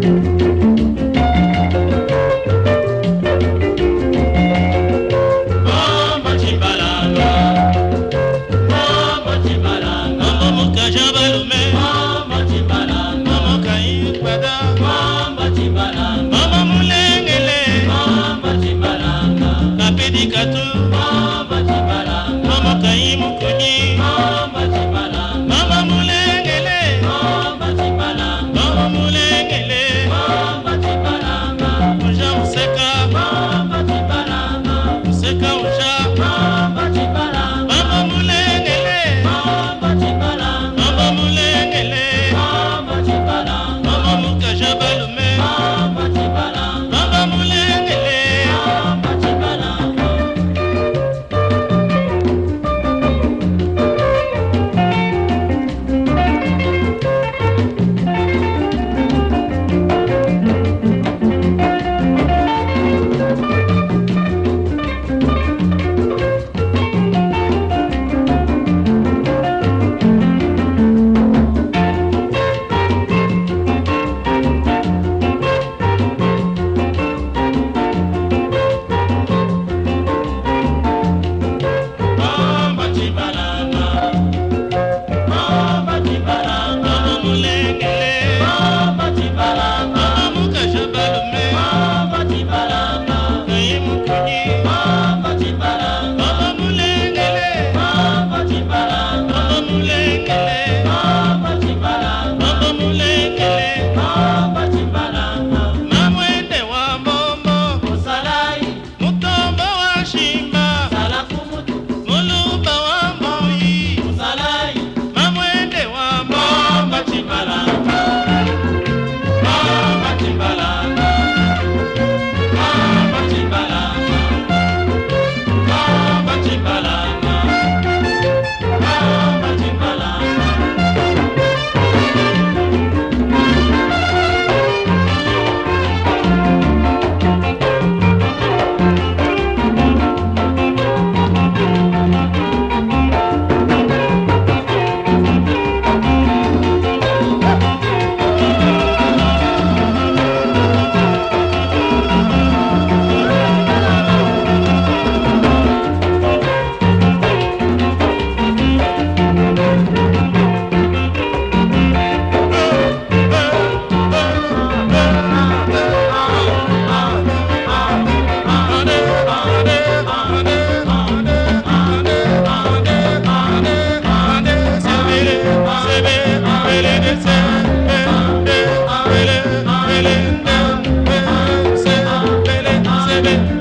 Mambo baby.